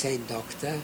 Same doctor.